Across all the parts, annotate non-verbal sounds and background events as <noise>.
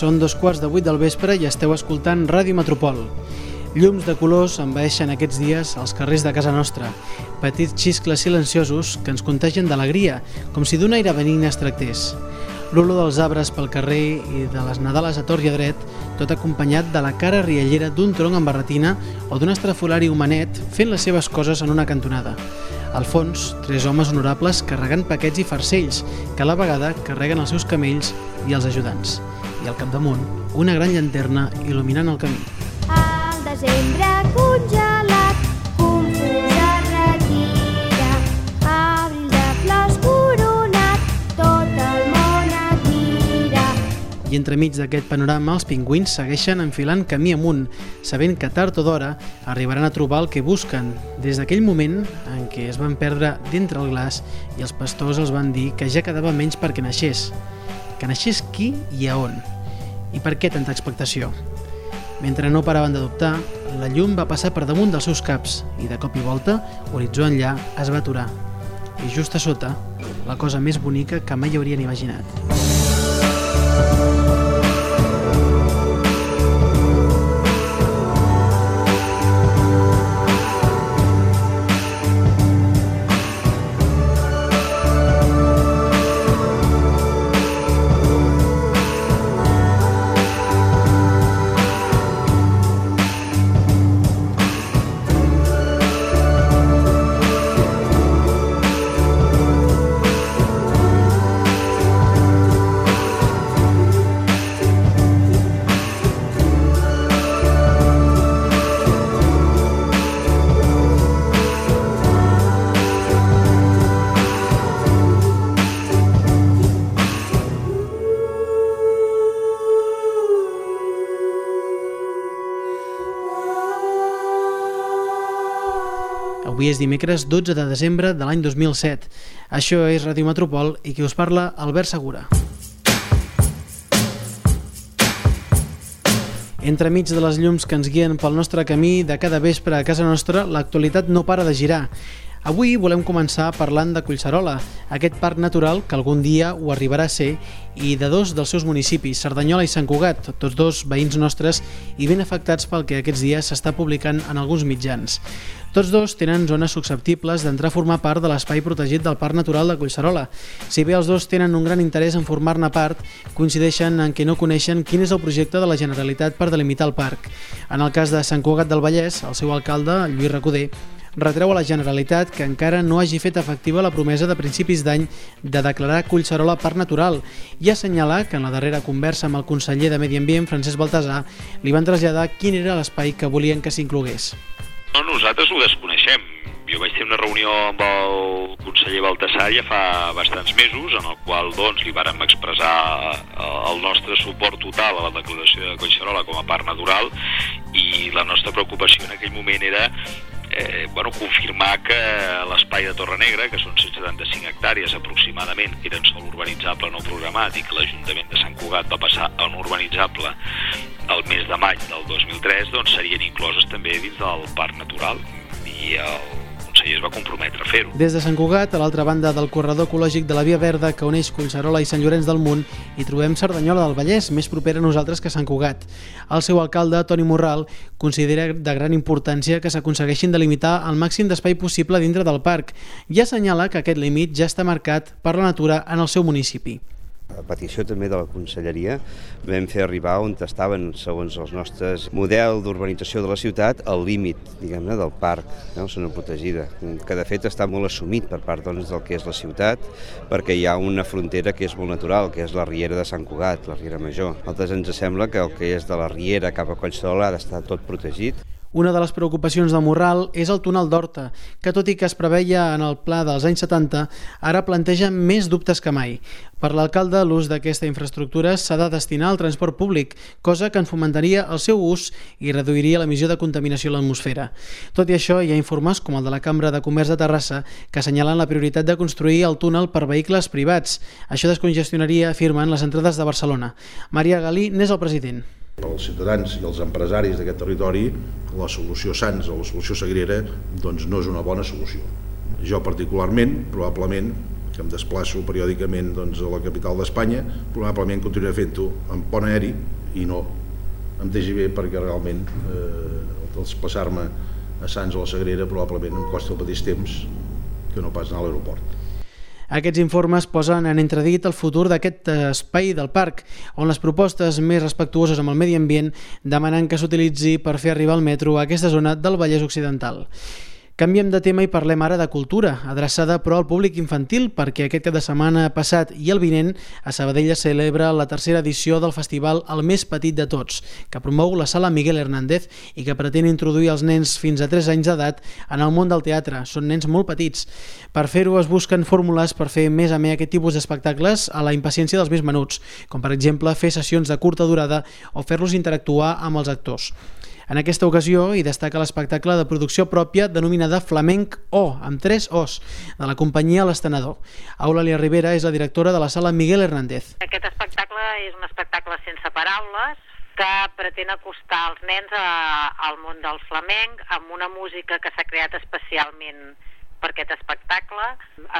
Són dos quarts de vuit del vespre i esteu escoltant Ràdio Metropol. Llums de colors envaeixen aquests dies als carrers de casa nostra, petits xiscles silenciosos que ens contagien d'alegria, com si d'un aire benigne es tractés. L'olor dels arbres pel carrer i de les Nadales a tor i a dret, tot acompanyat de la cara riallera d'un tronc amb barretina o d'un estrafolari humanet fent les seves coses en una cantonada. Al fons, tres homes honorables carregant paquets i farcells, que a la vegada carreguen els seus camells i els ajudants. I al capdamunt, una gran llanterna il·luminant el camí. Al desembre congelat, confús es retira. Abril de flors coronat, tot el món admira. I entremig d'aquest panorama, els pingüins segueixen enfilant camí amunt, sabent que tard o d'hora arribaran a trobar el que busquen, des d'aquell moment en què es van perdre dintre el glaç i els pastors els van dir que ja quedava menys perquè naixés. Que naixés qui i a on? I per què tanta expectació? Mentre no paraven de dubtar, la llum va passar per damunt dels seus caps i de cop i volta, horitzó enllà, es va aturar. I just a sota, la cosa més bonica que mai haurien imaginat. És dimecres 12 de desembre de l'any 2007. Això és Ràdio Metropol i qui us parla, Albert Segura. Entremig de les llums que ens guien pel nostre camí de cada vespre a casa nostra, l'actualitat no para de girar. Avui volem començar parlant de Collserola, aquest parc natural que algun dia ho arribarà a ser, i de dos dels seus municipis, Cerdanyola i Sant Cugat, tots dos veïns nostres i ben afectats pel que aquests dies s'està publicant en alguns mitjans. Tots dos tenen zones susceptibles d'entrar a formar part de l'espai protegit del Parc Natural de Collserola. Si bé els dos tenen un gran interès en formar-ne part, coincideixen en que no coneixen quin és el projecte de la Generalitat per delimitar el parc. En el cas de Sant Cugat del Vallès, el seu alcalde, Lluís Recoder, retreu a la Generalitat que encara no hagi fet efectiva la promesa de principis d'any de declarar Collserola Parc Natural i assenyalar que en la darrera conversa amb el conseller de Medi Ambient, Francesc Baltasar, li van traslladar quin era l'espai que volien que s'inclogués. No, nosaltres ho desconeixem. Jo vaig fer una reunió amb el conseller Baltasar ja fa bastants mesos, en el qual doncs, li vàrem expressar eh, el nostre suport total a la declaració de Collserola com a parc natural i la nostra preocupació en aquell moment era eh, bueno, confirmar que l'espai de Torre Negra, que són 175 hectàrees aproximadament, que eren sol urbanitzable no programat i que l'Ajuntament de Sant Cugat va passar a no urbanitzable el mes de maig del 2003, doncs serien incloses també dins del Parc Natural i el conseller es va comprometre a fer-ho. Des de Sant Cugat, a l'altra banda del corredor ecològic de la Via Verda que uneix Collserola i Sant Llorenç del Munt, hi trobem Cerdanyola del Vallès, més propera a nosaltres que Sant Cugat. El seu alcalde, Toni Morral, considera de gran importància que s'aconsegueixin delimitar el màxim d'espai possible dintre del parc i assenyala que aquest límit ja està marcat per la natura en el seu municipi. A petició també de la conselleria vam fer arribar on estaven, segons els nostres model d'urbanització de la ciutat, el límit, diguem-ne, del parc, no? zona protegida, que de fet està molt assumit per part doncs, del que és la ciutat, perquè hi ha una frontera que és molt natural, que és la Riera de Sant Cugat, la Riera Major. A nosaltres ens sembla que el que és de la Riera cap a Collserola ha d'estar tot protegit. Una de les preocupacions de Morral és el túnel d'Horta, que tot i que es preveia en el pla dels anys 70, ara planteja més dubtes que mai. Per l'alcalde, l'ús d'aquesta infraestructura s'ha de destinar al transport públic, cosa que en fomentaria el seu ús i reduiria l'emissió de contaminació a l'atmosfera. Tot i això, hi ha informes, com el de la Cambra de Comerç de Terrassa, que assenyalen la prioritat de construir el túnel per vehicles privats. Això descongestionaria, afirmen, les entrades de Barcelona. Maria Galí n'és el president. Els ciutadans i els empresaris d'aquest territori, la solució Sants o la solució Sagrera doncs no és una bona solució. Jo particularment, probablement, que em desplaço periòdicament doncs, a la capital d'Espanya, probablement continuaré fent-ho amb pont aeri i no amb TGV perquè realment eh, desplaçar-me a Sants o a la Sagrera probablement em costa el mateix temps que no pas anar a l'aeroport. Aquests informes posen en entredit el futur d'aquest espai del parc, on les propostes més respectuoses amb el medi ambient demanen que s'utilitzi per fer arribar el metro a aquesta zona del Vallès Occidental. Canviem de tema i parlem ara de cultura, adreçada però al públic infantil, perquè aquest cap de setmana passat i el vinent a Sabadell es celebra la tercera edició del festival El més petit de tots, que promou la sala Miguel Hernández i que pretén introduir els nens fins a 3 anys d'edat en el món del teatre. Són nens molt petits. Per fer-ho es busquen fórmules per fer més a més aquest tipus d'espectacles a la impaciència dels més menuts, com per exemple fer sessions de curta durada o fer-los interactuar amb els actors. En aquesta ocasió hi destaca l'espectacle de producció pròpia denominada Flamenc O, amb tres Os, de la companyia L'Estenedor. Eulàlia Rivera és la directora de la sala Miguel Hernández. Aquest espectacle és un espectacle sense paraules que pretén acostar els nens a, al món del flamenc amb una música que s'ha creat especialment per aquest espectacle.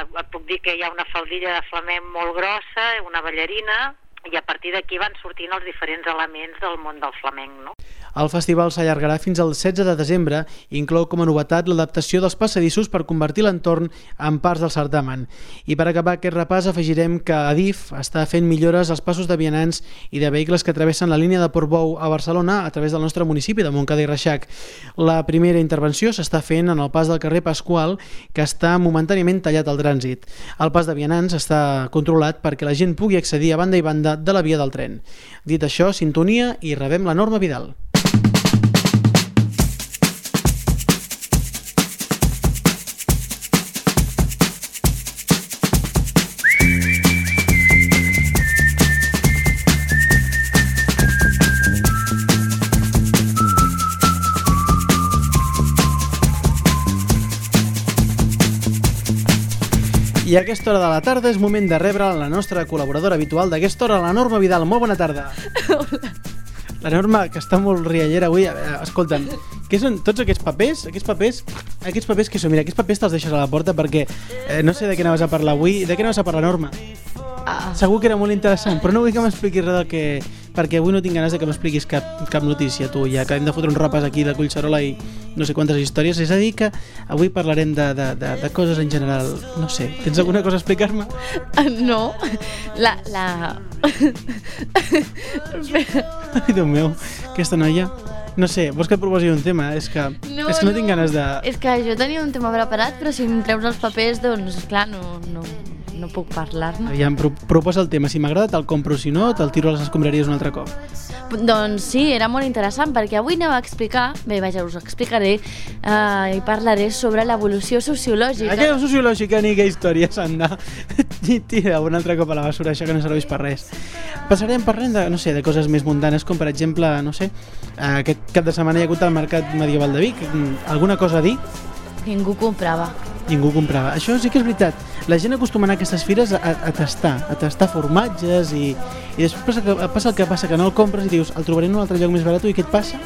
Et puc dir que hi ha una faldilla de flamenc molt grossa, una ballarina, i a partir d'aquí van sortint els diferents elements del món del flamenc. No? El festival s'allargarà fins al 16 de desembre i inclou com a novetat l'adaptació dels passadissos per convertir l'entorn en parts del certamen. I per acabar aquest repàs afegirem que Adif està fent millores als passos de vianants i de vehicles que travessen la línia de Portbou a Barcelona a través del nostre municipi de Montcada i Reixac. La primera intervenció s'està fent en el pas del carrer Pasqual, que està momentàniament tallat al trànsit. El pas de vianants està controlat perquè la gent pugui accedir a banda i banda de la via del tren. Dit això, sintonia i rebem la Norma Vidal. I a aquesta hora de la tarda és moment de rebre la nostra col·laboradora habitual d'aquesta hora, la Norma Vidal. Molt bona tarda. Hola. La Norma, que està molt riallera avui, escolta'm, què són tots aquests papers? Aquests papers, aquests papers que són? Mira, aquests papers te'ls deixes a la porta perquè eh, no sé de què anaves a parlar avui. De què anaves a parlar, Norma? Ah. Segur que era molt interessant, però no vull que m'expliquis res del que... Perquè avui no tinc ganes de que m'expliquis cap, cap notícia, tu, ja que hem de fotre un repàs aquí de Collserola i no sé quantes històries. És a dir, que avui parlarem de, de, de, de coses en general. No sé, tens alguna cosa a explicar-me? <laughs> No, la... la... <laughs> Ai, Déu meu, aquesta noia... No sé, vols que et proposi un tema? És que no, és que no, no tinc ganes de... És que jo tenia un tema preparat, però si em treus els papers, doncs, clar, no, no, no puc parlar-ne. Aviam, pro proposa el tema. Si m'agrada te'l compro, si no, te'l tiro a les escombraries un altre cop. Doncs sí, era molt interessant perquè avui anava a explicar, bé, vaja, us ho explicaré, eh, i parlaré sobre l'evolució sociològica. Aquella sociològica ni que història s'han de... <laughs> Tira un altre cop a la basura, això que no serveix per res. Passarem parlant de, no sé, de coses més mundanes, com per exemple, no sé, aquest cap de setmana hi ha hagut el Mercat Medieval de Vic. Alguna cosa a dir? Ningú comprava. Ningú comprava. Això sí que és veritat. La gent acostuma a anar a aquestes fires a, a tastar, a tastar formatges i, i després passa, que, passa el que passa, que no el compres i dius el trobaré en un altre lloc més barat i què et passa?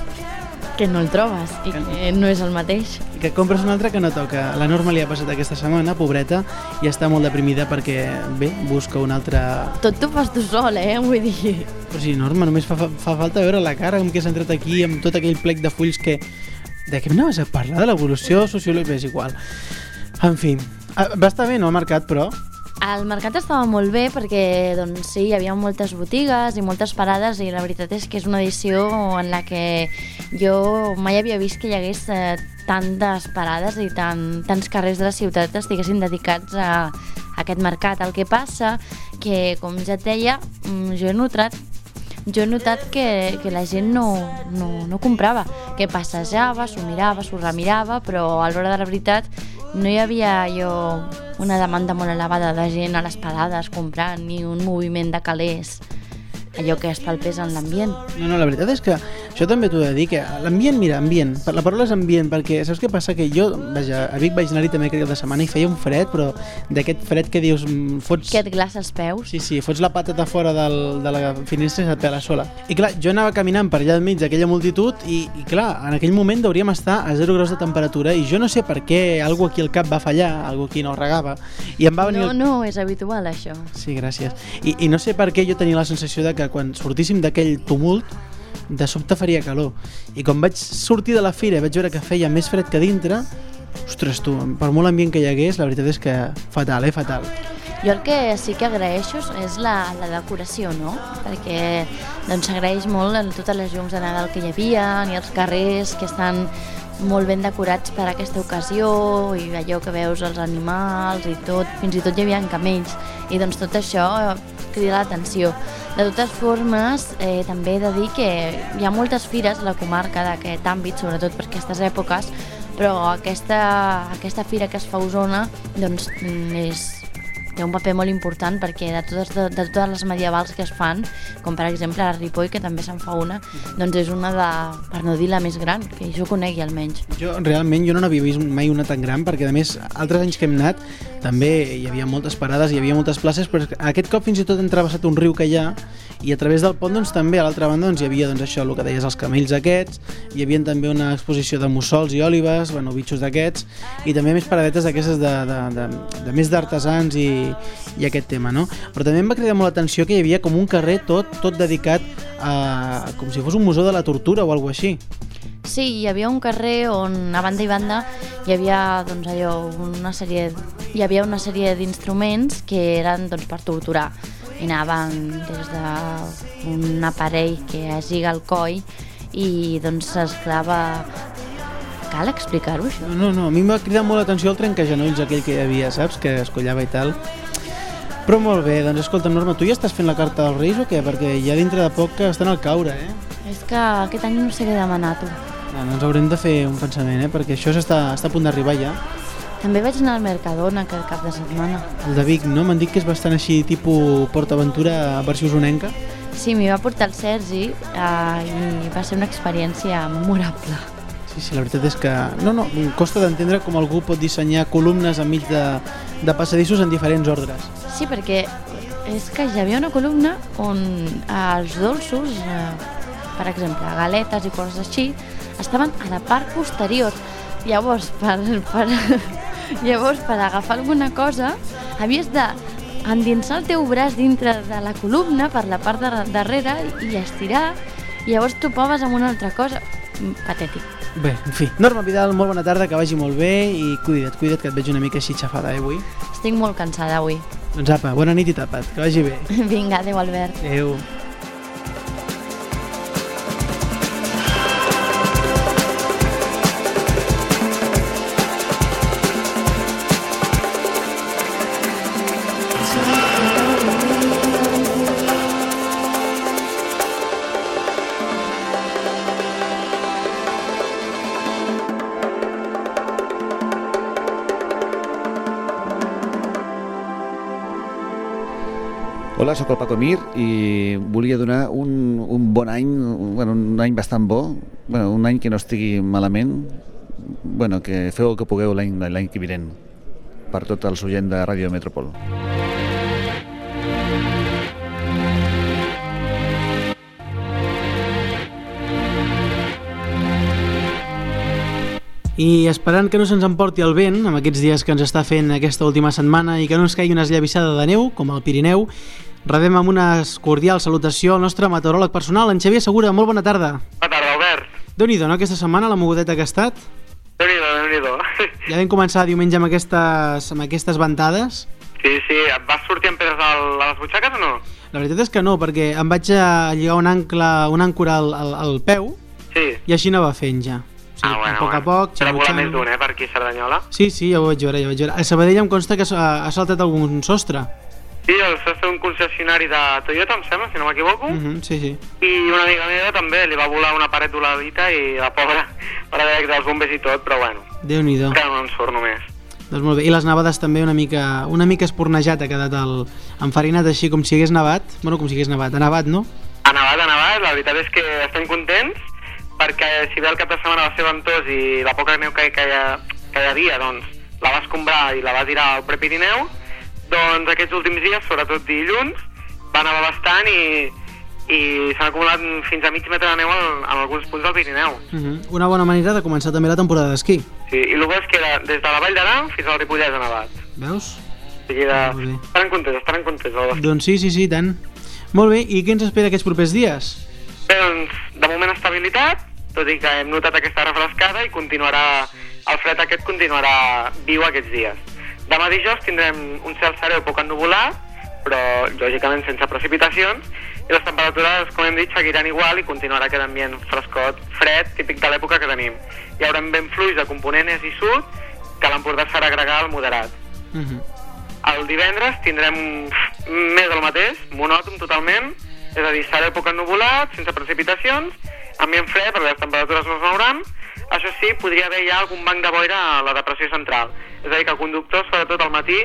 Que no el trobes i que, que no és el mateix. I que compres un altre que no toca. La Norma li ha passat aquesta setmana, pobreta, i està molt deprimida perquè, bé, busca un altre... Tot t'ho fas tu sol, eh? Vull dir... Però sí, Norma, només fa, fa, fa falta veure la cara com que s'ha entrat aquí amb tot aquell plec de fulls que... De què anaves a parlar? De l'evolució sociològica? És igual. En fi, va estar bé, no, el mercat, però? El mercat estava molt bé perquè doncs, sí, hi havia moltes botigues i moltes parades i la veritat és que és una edició en la que jo mai havia vist que hi hagués eh, tantes parades i tant, tants carrers de la ciutat estiguessin dedicats a, a aquest mercat. El que passa que, com ja et deia, mm, jo he notat jo he notat que, que la gent no, no, no comprava, que passejava, s'ho mirava, s'ho remirava, però a l'hora de la veritat no hi havia jo una demanda molt elevada de gent a les parades comprant, ni un moviment de calés allò que es palpés en l'ambient. No, no, la veritat és que Això també t'ho he de dir, que l'ambient, mira, ambient, la paraula és ambient, perquè saps què passa? Que jo, vaja, a Vic vaig anar-hi també aquell cap de setmana i feia un fred, però d'aquest fred que dius, mm, fots... Que et glaça els peus. Sí, sí, fots la patata fora del, de la finestra i se't pela sola. I clar, jo anava caminant per allà enmig d'aquella multitud i, i clar, en aquell moment hauríem estar a 0 graus de temperatura i jo no sé per què algú aquí al cap va fallar, algú aquí no regava, i em va venir... No, el- no, és habitual això. Sí, gràcies. I, I no sé per què jo tenia la sensació de que quan sortíssim d'aquell tumult, de sobte faria calor. I quan vaig sortir de la fira i vaig veure que feia més fred que dintre, ostres tu, per molt ambient que hi hagués, la veritat és que fatal, eh, fatal. Jo el que sí que agraeixo és la, la decoració, no? Perquè doncs, s'agraeix molt el- totes les llums de Nadal que hi havia, i els carrers que estan molt ben decorats per a aquesta ocasió i allò que veus els animals i tot, fins i tot hi havia camells i doncs tot això crida l'atenció. De totes formes, eh, també he de dir que hi ha moltes fires a la comarca d'aquest àmbit, sobretot per aquestes èpoques, però aquesta, aquesta fira que es fa a Osona doncs, mm, és, té un paper molt important perquè de totes, de, de totes les medievals que es fan, com per exemple la Ripoll, que també se'n fa una, doncs és una de, per no dir la més gran, que jo conegui almenys. Jo realment jo no n'havia vist mai una tan gran perquè a més altres anys que hem anat també hi havia moltes parades, hi havia moltes places però aquest cop fins i tot hem travessat un riu que hi ha i a través del pont doncs, també a l'altra banda doncs, hi havia doncs, això, el que deies, els camells aquests hi havia també una exposició de mussols i òlives, bueno, bitxos d'aquests i també més paradetes d'aquestes de, de, de, de, més d'artesans i, i aquest tema, no? Però també em va cridar molt l'atenció que hi havia com un carrer tot, tot dedicat a, com si fos un museu de la tortura o alguna així. Sí, hi havia un carrer on a banda i banda hi havia doncs, allò, una sèrie, hi havia una sèrie d'instruments que eren doncs, per torturar i anaven des d'un aparell que es lliga al coll i doncs s'esclava... Cal explicar-ho, això? No, no, a mi em va cridar molt l'atenció el trencagenolls aquell que hi havia, saps? Que es collava i tal. Però molt bé, doncs escolta, Norma, tu ja estàs fent la carta dels Reis o què? Perquè ja dintre de poc que estan al caure, eh? És que aquest any no sé què demanar, tu. No, ens haurem de fer un pensament, eh? Perquè això s'està està a punt d'arribar ja. També vaig anar al Mercadona aquest cap de setmana. El de Vic, no? M'han dit que és bastant així, tipus PortAventura versió usonenca. Sí, m'hi va portar el Sergi eh, i va ser una experiència memorable. Sí, la veritat és que... No, no, costa d'entendre com algú pot dissenyar columnes enmig de, de passadissos en diferents ordres. Sí, perquè és que hi havia una columna on els dolços, eh, per exemple, galetes i coses així, estaven a la part posterior. Llavors, per, per, <laughs> llavors, per agafar alguna cosa, havies de endinsar el teu braç dintre de la columna per la part de darrere i estirar, i llavors topaves amb una altra cosa. Patètic. Bé, en fi. Norma Vidal, molt bona tarda, que vagi molt bé i cuida't, cuida't, que et veig una mica així xafada, eh, avui. Estic molt cansada avui. Doncs apa, bona nit i tapa't, que vagi bé. <laughs> Vinga, adéu Albert. Adéu. Hola, sóc el Paco Mir i volia donar un, un bon any, bueno, un any bastant bo, bueno, un any que no estigui malament, bueno, que feu el que pugueu l'any que vinent per tots els oients de Ràdio Metropol. I esperant que no se'ns emporti el vent amb aquests dies que ens està fent aquesta última setmana i que no ens caigui una esllavissada de neu, com al Pirineu, rebem amb una cordial salutació al nostre meteoròleg personal, en Xavier Segura. Molt bona tarda. Bona tarda, Albert. Déu-n'hi-do, no, aquesta setmana, la mogudeta que ha estat? Déu-n'hi-do, Déu-n'hi-do. Ja vam començar diumenge amb aquestes, amb aquestes ventades. Sí, sí, et vas sortir amb pedres a les butxaques o no? La veritat és que no, perquè em vaig a lligar un ancle, un àncora al, al, al peu Sí. i així anava fent ja. O sigui, ah, bueno, a poc a bueno. poc, Serà volar xavutxant. més d'un, eh, per aquí a Cerdanyola. Sí, sí, ja ho vaig veure, ja ho vaig veure. A Sabadell em consta que ha saltat algun sostre. Sí, el sostre d'un concessionari de Toyota, em sembla, si no m'equivoco. Uh -huh, sí, sí. I una amiga meva també, li va volar una paret voladita i la pobra, per haver dels bombers i tot, però bueno, Déu-n'hi-do. que no ens surt només. Doncs molt bé. I les nevades també una mica, una mica espornejat ha quedat el, enfarinat així com si hagués nevat. Bueno, com si hagués nevat. Ha nevat, no? Ha nevat, ha nevat, la veritat és que estem contents perquè si bé el cap de setmana va ser ventós i la poca neu que, que, hi, que hi havia, doncs, la va escombrar i la va tirar al Prepirineu, doncs aquests últims dies, sobretot dilluns, va nevar bastant i, i s'han acumulat fins a mig metre de neu en, en alguns punts del Pirineu. Uh -huh. Una bona manera de començar també la temporada d'esquí. Sí, i el bo és que era des de la Vall d'Aran fins al Ripollès ha nevat. Veus? O sigui, de... Estaran contents, estaran contents. Doncs sí, sí, sí, tant. Molt bé, i què ens espera aquests propers dies? Bé, doncs, de moment estabilitat, tot i que hem notat aquesta refrescada i continuarà, el fred aquest continuarà viu aquests dies. Demà dijous tindrem un cel serè poc ennuvolat, però lògicament sense precipitacions, i les temperatures, com hem dit, seguiran igual i continuarà aquest ambient frescot, fred, típic de l'època que tenim. Hi haurà vent fluix de component est i sud, que l'Empordà serà gregal moderat. Uh -huh. El divendres tindrem més del mateix, monòton totalment, és a dir, serà època ennuvolat, sense precipitacions, ambient fred perquè les temperatures no es mouran, això sí, podria haver ja algun banc de boira a la depressió central, és a dir, que conductors, sobretot al matí,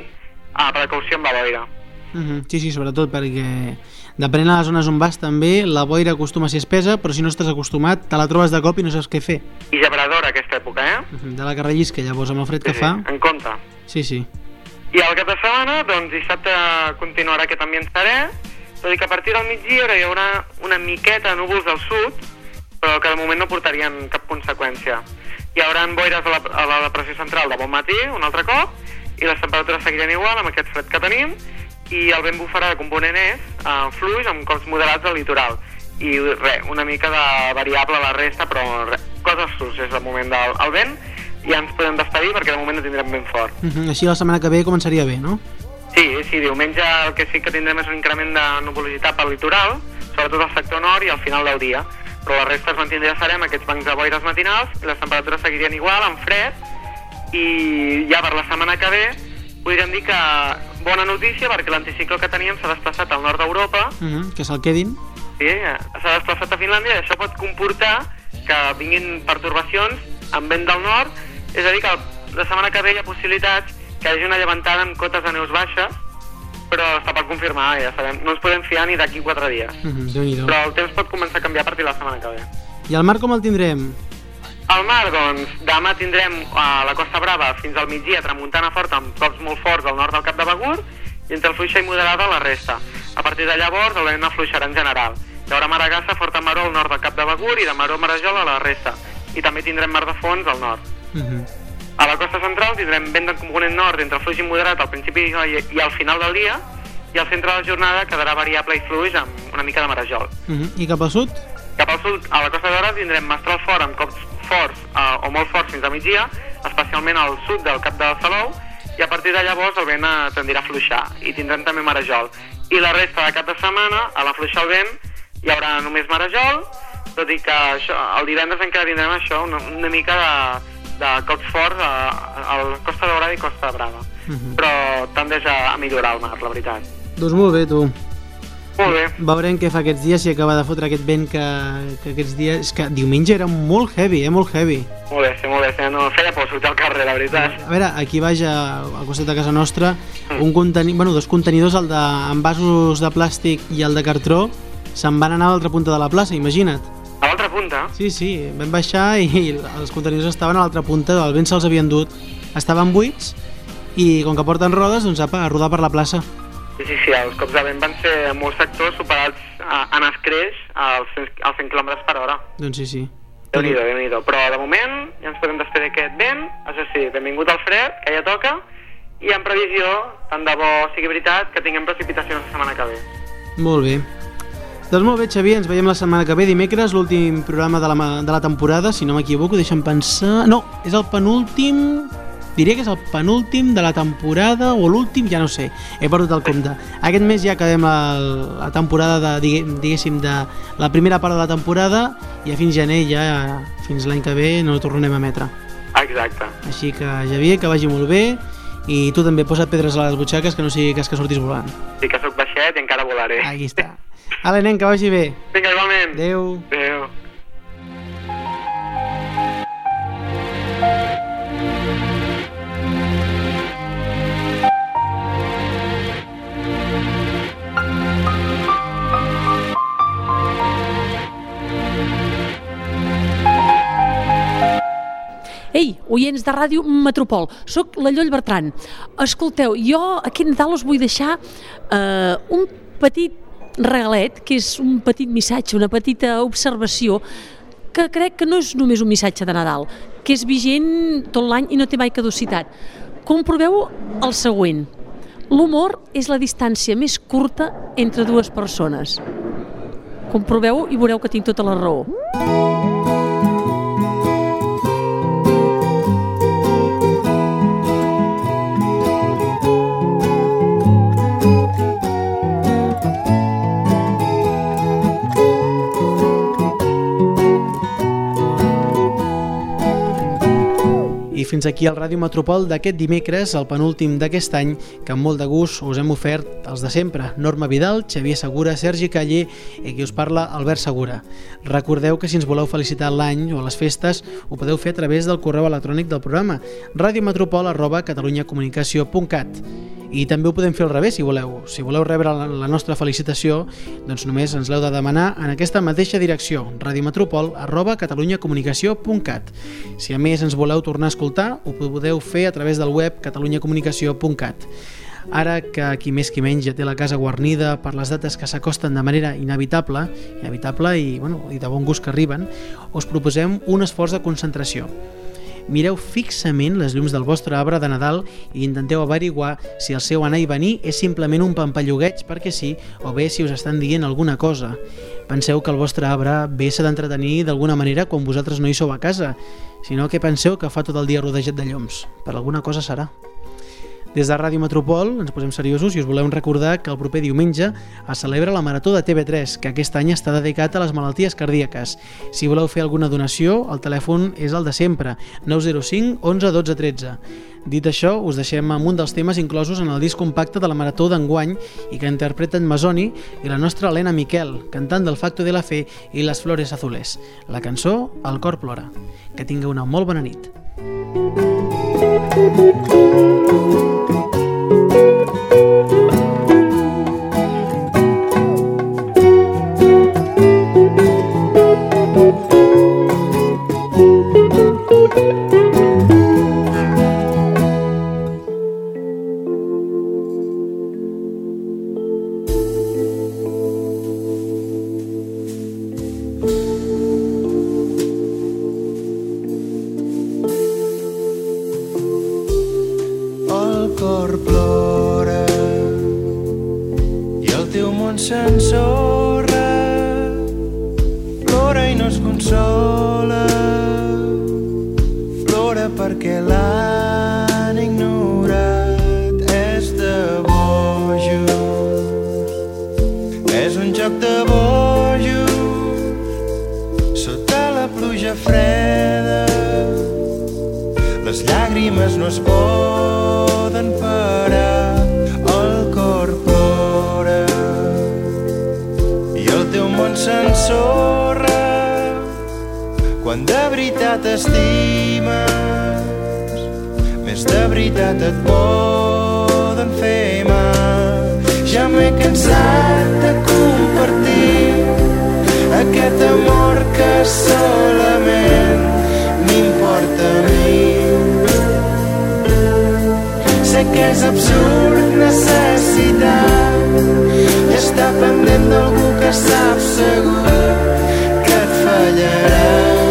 a precaució amb la boira. Uh -huh. Sí, sí, sobretot perquè depenent de les zones on vas també, la boira acostuma a ser espesa, però si no estàs acostumat te la trobes de cop i no saps què fer. I gebradora aquesta època, eh? Uh -huh. De la que rellisca llavors amb el fred que Sí, fa. En compte. Sí, sí. I al cap de setmana, doncs dissabte continuarà aquest ambient serè, tot i que a partir del migdia hi haurà una miqueta de núvols al sud, però que de moment no portarien cap conseqüència. Hi haurà boires a la, a la depressió central de bon matí, un altre cop, i les temperatures seguiran igual amb aquest fred que tenim, i el vent bufarà de component est, eh, fluix, amb cops moderats al litoral. I res, una mica de variable a la resta, però res, coses suces de moment del el vent, i ja ens podem despedir perquè de moment no tindrem vent fort. Uh -huh. Així la setmana que ve començaria bé, no? Sí, sí, diumenge el que sí que tindrem és un increment de nuvolositat pel litoral, sobretot al sector nord i al final del dia. Però la resta es mantindrà serè amb aquests bancs de boires matinals les temperatures seguirien igual, amb fred, i ja per la setmana que ve podríem dir que bona notícia perquè l'anticicló que teníem s'ha desplaçat al nord d'Europa, Uh -huh. Que se'l quedin. sí, s'ha desplaçat a Finlàndia i això pot comportar que vinguin pertorbacions amb vent del nord, és a dir, que la setmana que ve hi ha possibilitats que hi hagi una llevantada amb cotes de neus baixes, però està per confirmar, ja sabem, no ens podem fiar ni d'aquí quatre dies. -huh. Déu-n'hi-do. Però el temps pot començar a canviar a partir de la setmana que ve. I el mar com el tindrem? Al mar, doncs, demà tindrem a la Costa Brava fins al migdia tramuntana forta amb cops molt forts al nord del Cap de Begur i entre fluixa i moderada la resta. A partir de llavors el vent afluixarà en general. Hi haurà maragassa forta maró al nord del Cap de Begur i de maró a marajol a la resta. I també tindrem mar de fons al nord. Uh -huh. A la costa central tindrem vent de component nord entre fluix i moderat al principi i, al final del dia i al centre de la jornada quedarà variable i fluix amb una mica de marajol. Uh -huh. I cap al sud? Cap al sud, a la Costa d'Ora, tindrem mestral fort amb cops forts eh, o molt forts fins a migdia, especialment al sud del Cap de Salou, i a partir de llavors el vent eh, tendirà a fluixar, i tindrem també marejol. I la resta de cap de setmana, a l'afluixar el vent, hi haurà només marejol, tot i que això, el divendres encara tindrem això, una, una mica de, de cops forts a, a Costa d'Ora i Costa Brava. Uh -huh. Però tendeix a, a millorar el mar, la veritat. Doncs molt bé, tu. Molt bé. Veurem què fa aquests dies si acaba de fotre aquest vent que, que aquests dies... És que diumenge era molt heavy, eh? Molt heavy. Molt bé, sí, molt bé. Sí, no, feia por sortir al carrer, la veritat. A veure, aquí baix, a- al costat de casa nostra, un conteni... bueno, dos contenidors, el de envasos de plàstic i el de cartró, se'n van anar a l'altra punta de la plaça, imagina't. Punta, Sí, sí, vam baixar i <laughs> els contenidors estaven a l'altra punta, el vent se'ls havien dut. Estaven buits i com que porten rodes, doncs apa, a rodar per la plaça. Sí, sí, sí, els cops de vent van ser en molts sectors superats a, en escreix als 100, als 100 km per hora. Doncs sí, sí. Déu-n'hi-do, déu nhi déu Però de moment ja ens podem despedir d'aquest vent, això sí, benvingut al fred, que ja toca, i en previsió, tant de bo sigui veritat, que tinguem precipitacions la setmana que ve. Molt bé. Doncs molt bé, Xavier, ens veiem la setmana que ve, dimecres, l'últim programa de la, de la temporada, si no m'equivoco, deixa'm pensar... No, és el penúltim... Diria que és el penúltim de la temporada o l'últim, ja no sé, he perdut el compte. Aquest mes ja acabem la, la temporada, de, digue- diguéssim, de la primera part de la temporada i a fins gener ja, fins l'any que ve, no tornem a emetre. Exacte. Així que, Xavier, que vagi molt bé i tu també posa't pedres a les butxaques que no sigui cas que sortis volant. Sí que sóc baixet i encara volaré. Aquí està. Ale, nen, que vagi bé. Vinga, igualment. Adéu. Adéu. Ei, oients de ràdio Metropol, sóc la Lloll Bertran. Escolteu, jo aquest Nadal us vull deixar eh, un petit regalet, que és un petit missatge, una petita observació, que crec que no és només un missatge de Nadal, que és vigent tot l'any i no té mai caducitat. Comproveu el següent. L'humor és la distància més curta entre dues persones. Comproveu i veureu que tinc tota la raó. I fins aquí el Ràdio Metropol d'aquest dimecres, el penúltim d'aquest any, que amb molt de gust us hem ofert els de sempre, Norma Vidal, Xavier Segura, Sergi Caller i qui us parla, Albert Segura. Recordeu que si ens voleu felicitar l'any o les festes, ho podeu fer a través del correu electrònic del programa radiometropol arroba catalunyacomunicació.cat i també ho podem fer al revés si voleu. Si voleu rebre la, nostra felicitació, doncs només ens l'heu de demanar en aquesta mateixa direcció, radiometropol arroba catalunyacomunicació.cat. Si a més ens voleu tornar a escoltar, ho podeu fer a través del web catalunyacomunicació.cat. Ara que qui més qui menys ja té la casa guarnida per les dates que s'acosten de manera inevitable, inevitable i, bueno, i de bon gust que arriben, us proposem un esforç de concentració mireu fixament les llums del vostre arbre de Nadal i intenteu averiguar si el seu anar i venir és simplement un pampallugueig perquè sí, o bé si us estan dient alguna cosa. Penseu que el vostre arbre bé s'ha d'entretenir d'alguna manera quan vosaltres no hi sou a casa, sinó que penseu que fa tot el dia rodejat de llums. Per alguna cosa serà. Des de Ràdio Metropol ens posem seriosos i us volem recordar que el proper diumenge es celebra la Marató de TV3, que aquest any està dedicat a les malalties cardíaques. Si voleu fer alguna donació, el telèfon és el de sempre, 905 11 12 13. Dit això, us deixem amb un dels temes inclosos en el disc compacte de la Marató d'enguany i que interpreten Masoni i la nostra Helena Miquel, cantant del Facto de la Fe i Les Flores Azules. La cançó El cor plora. Que tingueu una molt bona nit. El cor plora i el teu món s'ensorra. Plora i no es consola. Plora perquè l'han ignorat. És de bojos. És un joc de bojos. Sota la pluja freda les llàgrimes no es poden quan de veritat estimes, més de veritat et poden fer mal. Ja m'he cansat de compartir aquest amor que solament m'importa a mi. Sé que és absurd necessitar i estar pendent d'algú que sap segur que et fallarà.